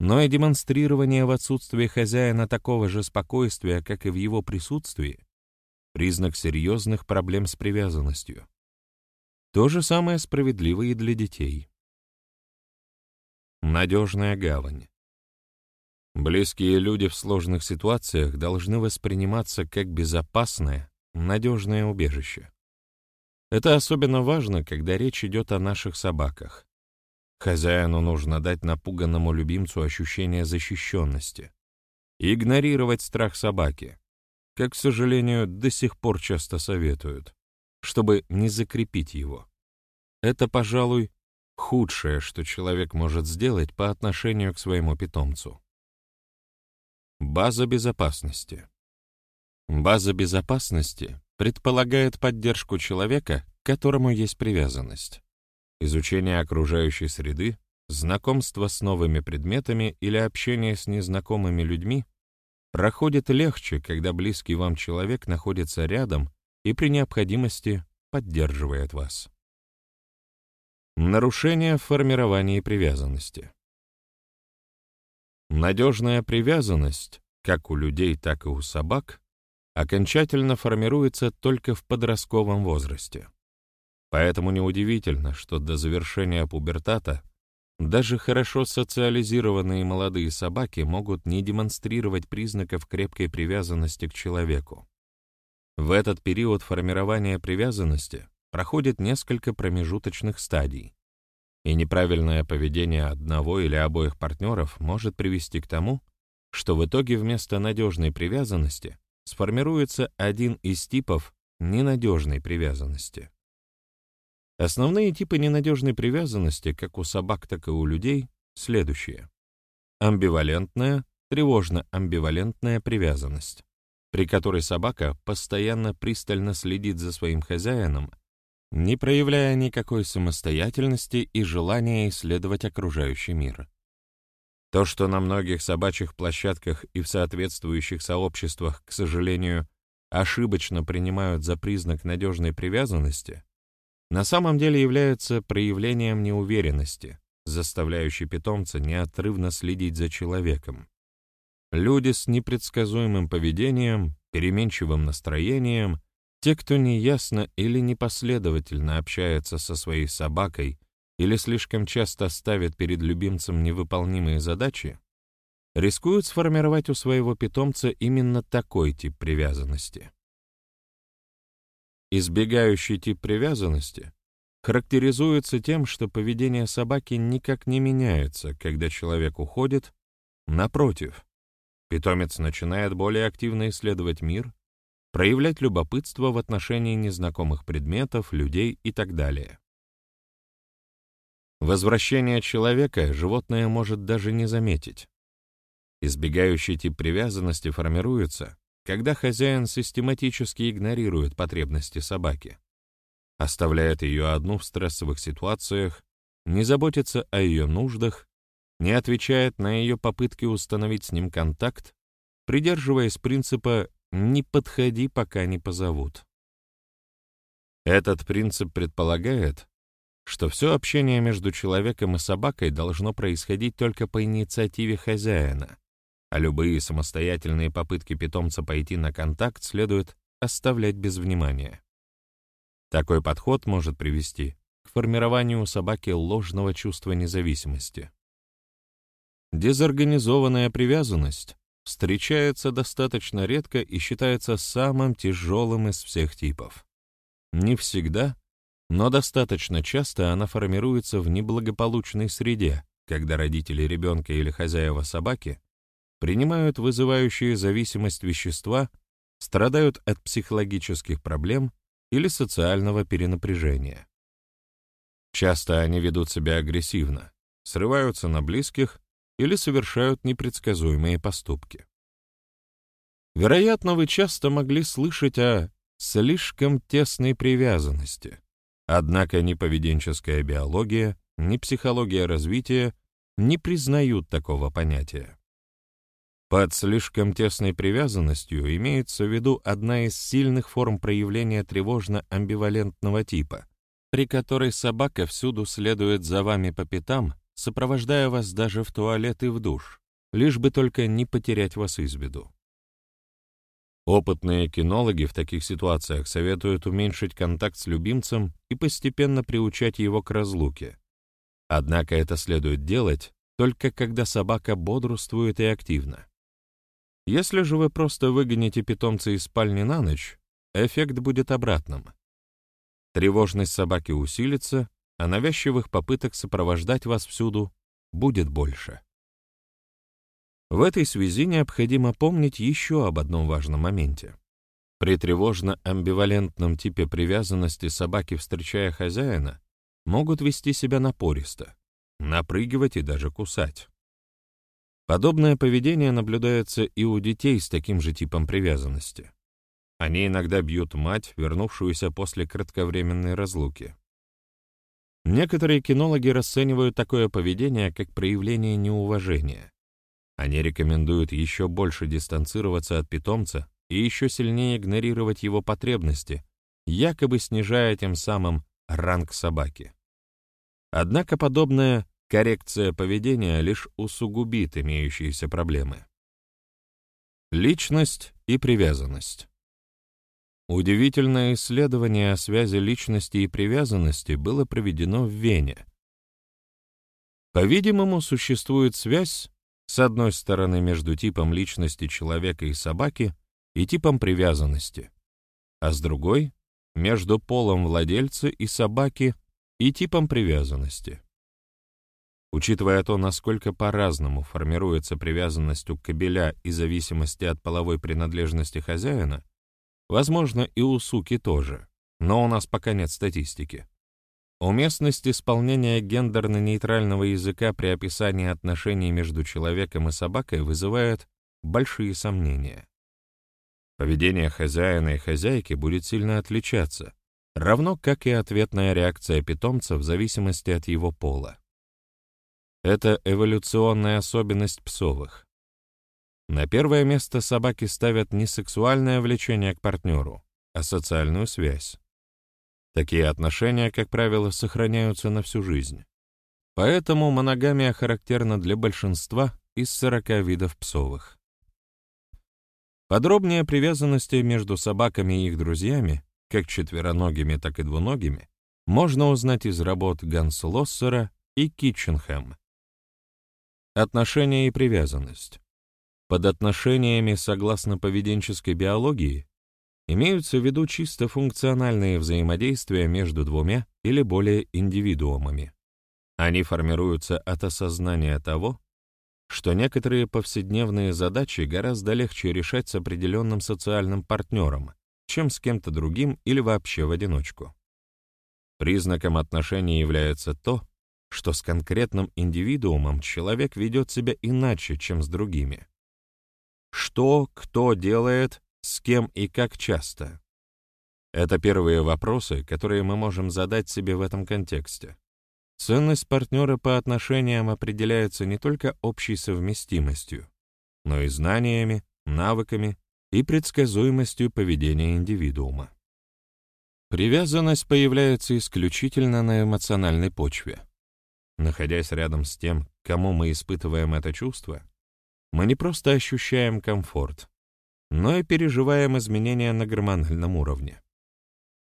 S1: Но и демонстрирование в отсутствии хозяина такого же спокойствия, как и в его присутствии, признак серьезных проблем с привязанностью. То же самое справедливо и для детей. Надежная гавань. Близкие люди в сложных ситуациях должны восприниматься как безопасное, надежное убежище. Это особенно важно, когда речь идет о наших собаках. Хозяину нужно дать напуганному любимцу ощущение защищенности игнорировать страх собаки, как, к сожалению, до сих пор часто советуют, чтобы не закрепить его. Это, пожалуй, худшее, что человек может сделать по отношению к своему питомцу. База безопасности. База безопасности предполагает поддержку человека, к которому есть привязанность, изучение окружающей среды, знакомство с новыми предметами или общение с незнакомыми людьми проходит легче, когда близкий вам человек находится рядом и при необходимости поддерживает вас. Нарушение в формировании привязанности. Надежная привязанность, как у людей, так и у собак, окончательно формируется только в подростковом возрасте. Поэтому неудивительно, что до завершения пубертата даже хорошо социализированные молодые собаки могут не демонстрировать признаков крепкой привязанности к человеку. В этот период формирования привязанности проходит несколько промежуточных стадий, и неправильное поведение одного или обоих партнеров может привести к тому, что в итоге вместо надежной привязанности сформируется один из типов ненадежной привязанности. Основные типы ненадежной привязанности, как у собак, так и у людей, следующие. Амбивалентная, тревожно-амбивалентная привязанность, при которой собака постоянно пристально следит за своим хозяином, не проявляя никакой самостоятельности и желания исследовать окружающий мир. То, что на многих собачьих площадках и в соответствующих сообществах, к сожалению, ошибочно принимают за признак надежной привязанности, на самом деле является проявлением неуверенности, заставляющей питомца неотрывно следить за человеком. Люди с непредсказуемым поведением, переменчивым настроением, те, кто неясно или непоследовательно общается со своей собакой или слишком часто ставит перед любимцем невыполнимые задачи, рискуют сформировать у своего питомца именно такой тип привязанности. Избегающий тип привязанности характеризуется тем, что поведение собаки никак не меняется, когда человек уходит. Напротив, питомец начинает более активно исследовать мир, проявлять любопытство в отношении незнакомых предметов, людей и так далее. Возвращение человека животное может даже не заметить. Избегающий тип привязанности формируется, когда хозяин систематически игнорирует потребности собаки, оставляет ее одну в стрессовых ситуациях, не заботится о ее нуждах, не отвечает на ее попытки установить с ним контакт, придерживаясь принципа «не подходи, пока не позовут». Этот принцип предполагает, что все общение между человеком и собакой должно происходить только по инициативе хозяина, а любые самостоятельные попытки питомца пойти на контакт следует оставлять без внимания. Такой подход может привести к формированию у собаки ложного чувства независимости. Дезорганизованная привязанность встречается достаточно редко и считается самым тяжелым из всех типов. Не всегда но достаточно часто она формируется в неблагополучной среде, когда родители ребенка или хозяева собаки принимают вызывающие зависимость вещества, страдают от психологических проблем или социального перенапряжения. Часто они ведут себя агрессивно, срываются на близких или совершают непредсказуемые поступки. Вероятно, вы часто могли слышать о слишком тесной привязанности, Однако ни поведенческая биология, ни психология развития не признают такого понятия. Под слишком тесной привязанностью имеется в виду одна из сильных форм проявления тревожно-амбивалентного типа, при которой собака всюду следует за вами по пятам, сопровождая вас даже в туалет и в душ, лишь бы только не потерять вас из виду. Опытные кинологи в таких ситуациях советуют уменьшить контакт с любимцем и постепенно приучать его к разлуке. Однако это следует делать только когда собака бодрствует и активна. Если же вы просто выгоните питомца из спальни на ночь, эффект будет обратным. Тревожность собаки усилится, а навязчивых попыток сопровождать вас всюду будет больше. В этой связи необходимо помнить еще об одном важном моменте. При тревожно-амбивалентном типе привязанности собаки, встречая хозяина, могут вести себя напористо, напрыгивать и даже кусать. Подобное поведение наблюдается и у детей с таким же типом привязанности. Они иногда бьют мать, вернувшуюся после кратковременной разлуки. Некоторые кинологи расценивают такое поведение как проявление неуважения, они рекомендуют еще больше дистанцироваться от питомца и еще сильнее игнорировать его потребности, якобы снижая тем самым ранг собаки. Однако подобная коррекция поведения лишь усугубит имеющиеся проблемы. Личность и привязанность. Удивительное исследование о связи личности и привязанности было проведено в Вене. По-видимому, существует связь с одной стороны, между типом личности человека и собаки и типом привязанности, а с другой — между полом владельца и собаки и типом привязанности. Учитывая то, насколько по-разному формируется привязанность у кобеля и зависимости от половой принадлежности хозяина, возможно, и у суки тоже, но у нас пока нет статистики. Уместность исполнения гендерно-нейтрального языка при описании отношений между человеком и собакой вызывает большие сомнения. Поведение хозяина и хозяйки будет сильно отличаться, равно как и ответная реакция питомца в зависимости от его пола. Это эволюционная особенность псовых. На первое место собаки ставят не сексуальное влечение к партнеру, а социальную связь. Такие отношения, как правило, сохраняются на всю жизнь. Поэтому моногамия характерна для большинства из 40 видов псовых. Подробнее привязанности между собаками и их друзьями, как четвероногими, так и двуногими, можно узнать из работ Ганс Лоссера и Китченхэм. Отношения и привязанность. Под отношениями, согласно поведенческой биологии, имеются в виду чисто функциональные взаимодействия между двумя или более индивидуумами. Они формируются от осознания того, что некоторые повседневные задачи гораздо легче решать с определенным социальным партнером, чем с кем-то другим или вообще в одиночку. Признаком отношений является то, что с конкретным индивидуумом человек ведет себя иначе, чем с другими. Что, кто делает, с кем и как часто? Это первые вопросы, которые мы можем задать себе в этом контексте. Ценность партнера по отношениям определяется не только общей совместимостью, но и знаниями, навыками и предсказуемостью поведения индивидуума. Привязанность появляется исключительно на эмоциональной почве. Находясь рядом с тем, кому мы испытываем это чувство, мы не просто ощущаем комфорт, но и переживаем изменения на гормональном уровне.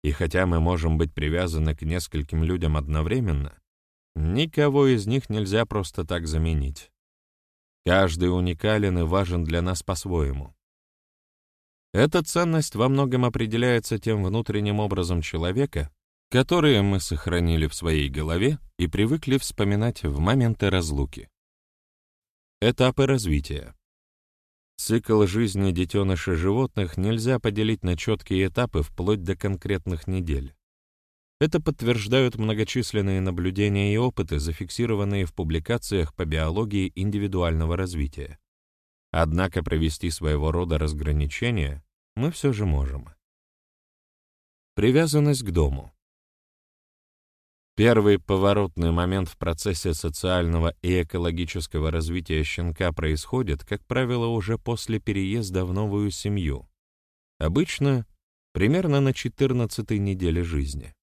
S1: И хотя мы можем быть привязаны к нескольким людям одновременно, Никого из них нельзя просто так заменить. Каждый уникален и важен для нас по-своему. Эта ценность во многом определяется тем внутренним образом человека, который мы сохранили в своей голове и привыкли вспоминать в моменты разлуки. Этапы развития. Цикл жизни детеныша животных нельзя поделить на четкие этапы вплоть до конкретных недель. Это подтверждают многочисленные наблюдения и опыты, зафиксированные в публикациях по биологии индивидуального развития. Однако провести своего рода разграничение мы все же можем. Привязанность к дому. Первый поворотный момент в процессе социального и экологического развития щенка происходит, как правило, уже после переезда в новую семью. Обычно примерно на 14 неделе жизни.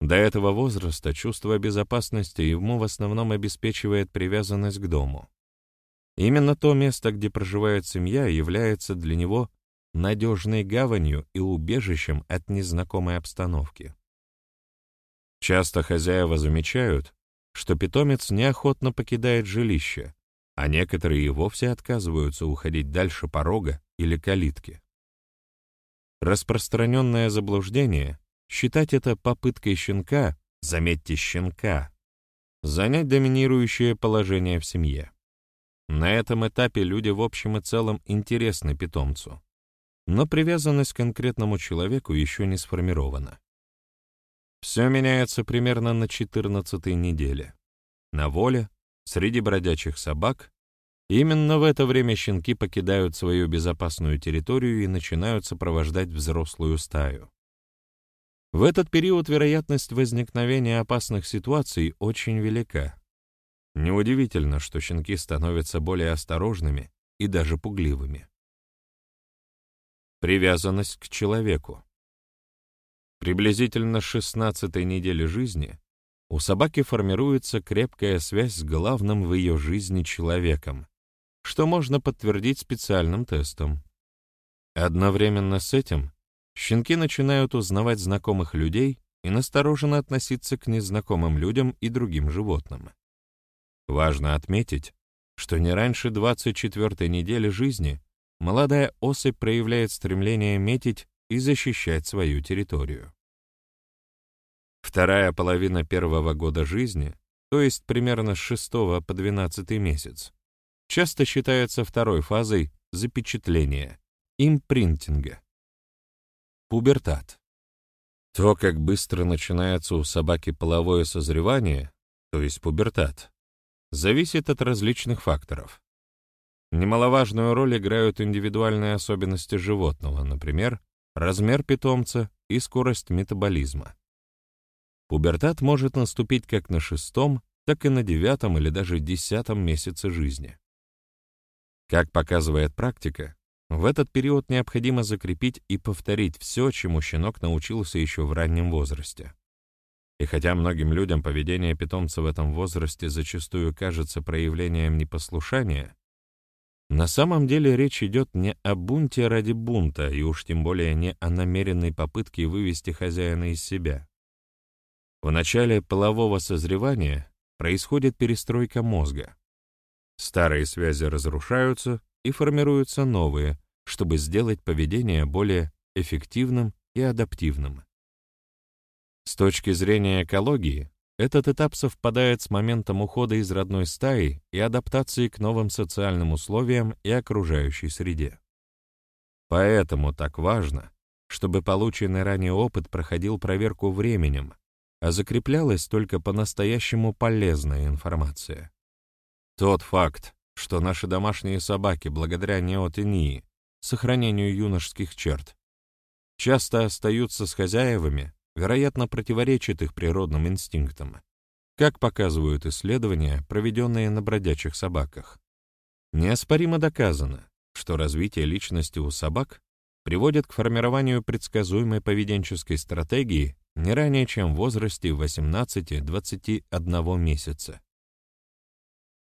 S1: До этого возраста чувство безопасности ему в основном обеспечивает привязанность к дому. Именно то место, где проживает семья, является для него надежной гаванью и убежищем от незнакомой обстановки. Часто хозяева замечают, что питомец неохотно покидает жилище, а некоторые и вовсе отказываются уходить дальше порога или калитки. Распространенное заблуждение Считать это попыткой щенка, заметьте, щенка, занять доминирующее положение в семье. На этом этапе люди в общем и целом интересны питомцу, но привязанность к конкретному человеку еще не сформирована. Все меняется примерно на 14 неделе. На воле, среди бродячих собак, именно в это время щенки покидают свою безопасную территорию и начинают сопровождать взрослую стаю. В этот период вероятность возникновения опасных ситуаций очень велика. Неудивительно, что щенки становятся более осторожными и даже пугливыми. Привязанность к человеку. Приблизительно с 16 недели жизни у собаки формируется крепкая связь с главным в ее жизни человеком, что можно подтвердить специальным тестом. Одновременно с этим щенки начинают узнавать знакомых людей и настороженно относиться к незнакомым людям и другим животным. Важно отметить, что не раньше 24-й недели жизни молодая особь проявляет стремление метить и защищать свою территорию. Вторая половина первого года жизни, то есть примерно с 6 по 12 месяц, часто считается второй фазой запечатления, импринтинга. Пубертат. То, как быстро начинается у собаки половое созревание, то есть пубертат, зависит от различных факторов. Немаловажную роль играют индивидуальные особенности животного, например, размер питомца и скорость метаболизма. Пубертат может наступить как на шестом, так и на девятом или даже десятом месяце жизни. Как показывает практика, в этот период необходимо закрепить и повторить все, чему щенок научился еще в раннем возрасте. И хотя многим людям поведение питомца в этом возрасте зачастую кажется проявлением непослушания, на самом деле речь идет не о бунте ради бунта, и уж тем более не о намеренной попытке вывести хозяина из себя. В начале полового созревания происходит перестройка мозга. Старые связи разрушаются и формируются новые, чтобы сделать поведение более эффективным и адаптивным. С точки зрения экологии, этот этап совпадает с моментом ухода из родной стаи и адаптации к новым социальным условиям и окружающей среде. Поэтому так важно, чтобы полученный ранее опыт проходил проверку временем, а закреплялась только по-настоящему полезная информация. Тот факт, что наши домашние собаки, благодаря неотении, сохранению юношеских черт, часто остаются с хозяевами, вероятно, противоречит их природным инстинктам, как показывают исследования, проведенные на бродячих собаках. Неоспоримо доказано, что развитие личности у собак приводит к формированию предсказуемой поведенческой стратегии не ранее, чем в возрасте 18-21 месяца.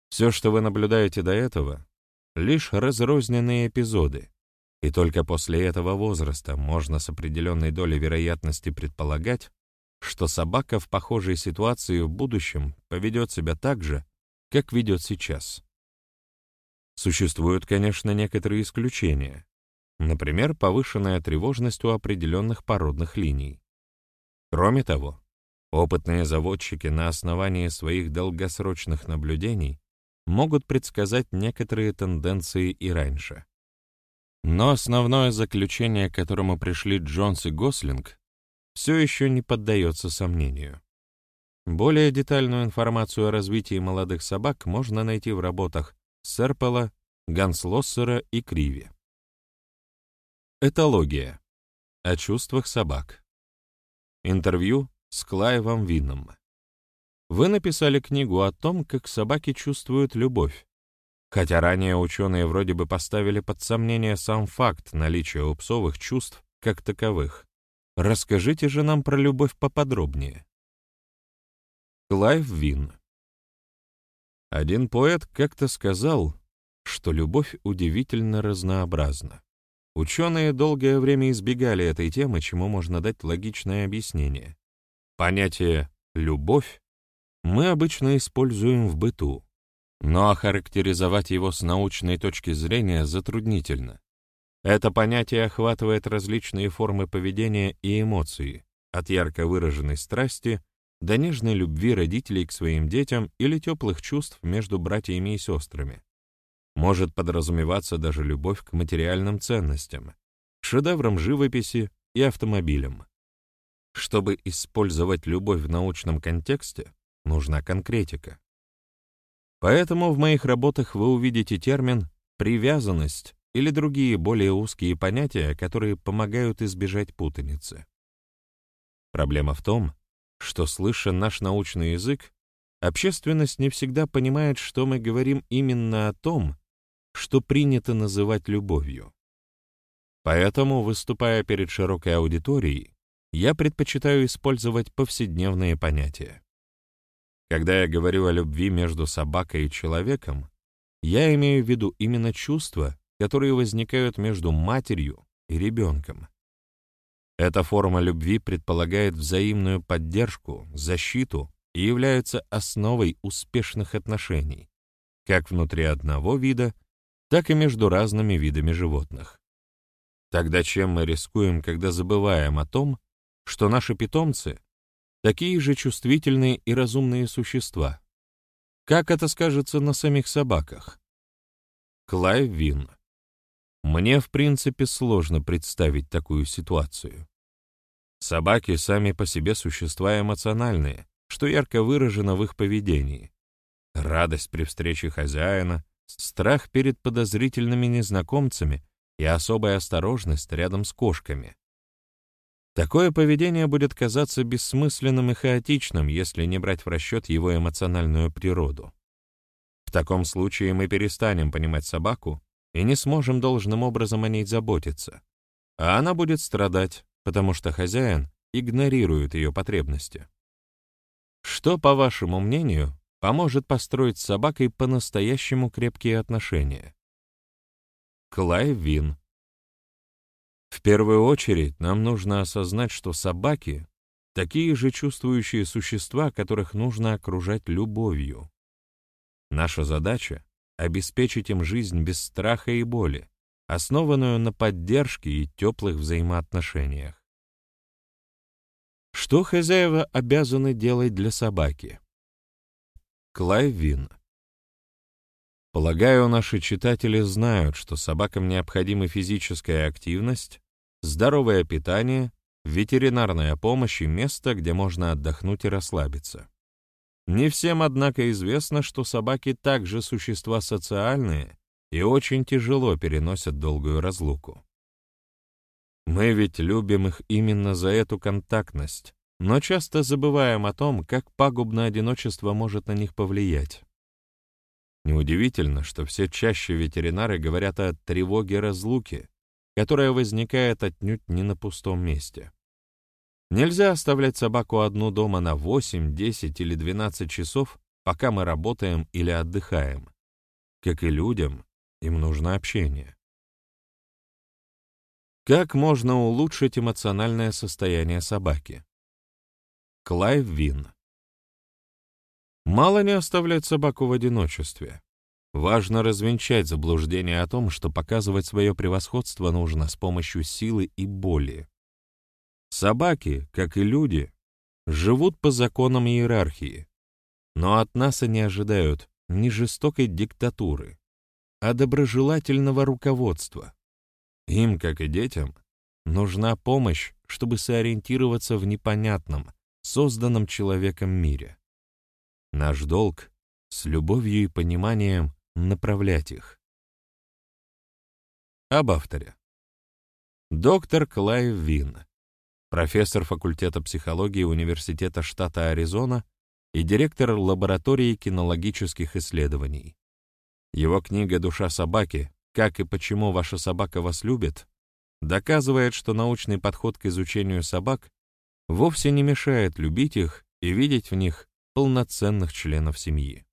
S1: Все, что вы наблюдаете до этого, лишь разрозненные эпизоды, и только после этого возраста можно с определенной долей вероятности предполагать, что собака в похожей ситуации в будущем поведет себя так же, как ведет сейчас. Существуют, конечно, некоторые исключения, например, повышенная тревожность у определенных породных линий. Кроме того, опытные заводчики на основании своих долгосрочных наблюдений могут предсказать некоторые тенденции и раньше. Но основное заключение, к которому пришли Джонс и Гослинг, все еще не поддается сомнению. Более детальную информацию о развитии молодых собак можно найти в работах Серпела, Ганслоссера и Криви. Этология. О чувствах собак. Интервью с Клаевом Винном. Вы написали книгу о том, как собаки чувствуют любовь, хотя ранее ученые вроде бы поставили под сомнение сам факт наличия у псовых чувств как таковых. Расскажите же нам про любовь поподробнее. Клайв Вин Один поэт как-то сказал, что любовь удивительно разнообразна. Ученые долгое время избегали этой темы, чему можно дать логичное объяснение. Понятие «любовь» мы обычно используем в быту, но охарактеризовать его с научной точки зрения затруднительно. Это понятие охватывает различные формы поведения и эмоции, от ярко выраженной страсти до нежной любви родителей к своим детям или теплых чувств между братьями и сестрами. Может подразумеваться даже любовь к материальным ценностям, шедеврам живописи и автомобилям. Чтобы использовать любовь в научном контексте, нужна конкретика. Поэтому в моих работах вы увидите термин «привязанность» или другие более узкие понятия, которые помогают избежать путаницы. Проблема в том, что, слыша наш научный язык, общественность не всегда понимает, что мы говорим именно о том, что принято называть любовью. Поэтому, выступая перед широкой аудиторией, я предпочитаю использовать повседневные понятия. Когда я говорю о любви между собакой и человеком, я имею в виду именно чувства, которые возникают между матерью и ребенком. Эта форма любви предполагает взаимную поддержку, защиту и является основой успешных отношений, как внутри одного вида, так и между разными видами животных. Тогда чем мы рискуем, когда забываем о том, что наши питомцы такие же чувствительные и разумные существа. Как это скажется на самих собаках? Клайв Вин. Мне, в принципе, сложно представить такую ситуацию. Собаки сами по себе существа эмоциональные, что ярко выражено в их поведении. Радость при встрече хозяина, страх перед подозрительными незнакомцами и особая осторожность рядом с кошками. Такое поведение будет казаться бессмысленным и хаотичным, если не брать в расчет его эмоциональную природу. В таком случае мы перестанем понимать собаку и не сможем должным образом о ней заботиться, а она будет страдать, потому что хозяин игнорирует ее потребности. Что, по вашему мнению, поможет построить с собакой по-настоящему крепкие отношения? Клайв Вин В первую очередь нам нужно осознать, что собаки — такие же чувствующие существа, которых нужно окружать любовью. Наша задача — обеспечить им жизнь без страха и боли, основанную на поддержке и теплых взаимоотношениях. Что хозяева обязаны делать для собаки? Клайв Вин Полагаю, наши читатели знают, что собакам необходима физическая активность, здоровое питание, ветеринарная помощь и место, где можно отдохнуть и расслабиться. Не всем, однако, известно, что собаки также существа социальные и очень тяжело переносят долгую разлуку. Мы ведь любим их именно за эту контактность, но часто забываем о том, как пагубно одиночество может на них повлиять. Неудивительно, что все чаще ветеринары говорят о тревоге разлуки, которая возникает отнюдь не на пустом месте. Нельзя оставлять собаку одну дома на 8, 10 или 12 часов, пока мы работаем или отдыхаем. Как и людям, им нужно общение. Как можно улучшить эмоциональное состояние собаки? Клайв Вин Мало не оставлять собаку в одиночестве. Важно развенчать заблуждение о том, что показывать свое превосходство нужно с помощью силы и боли. Собаки, как и люди, живут по законам иерархии, но от нас они ожидают не жестокой диктатуры, а доброжелательного руководства. Им, как и детям, нужна помощь, чтобы сориентироваться в непонятном, созданном человеком мире. Наш долг — с любовью и пониманием направлять их. Об авторе. Доктор Клайв Вин, профессор факультета психологии Университета штата Аризона и директор лаборатории кинологических исследований. Его книга «Душа собаки. Как и почему ваша собака вас любит» доказывает, что научный подход к изучению собак вовсе не мешает любить их и видеть в них полноценных членов семьи.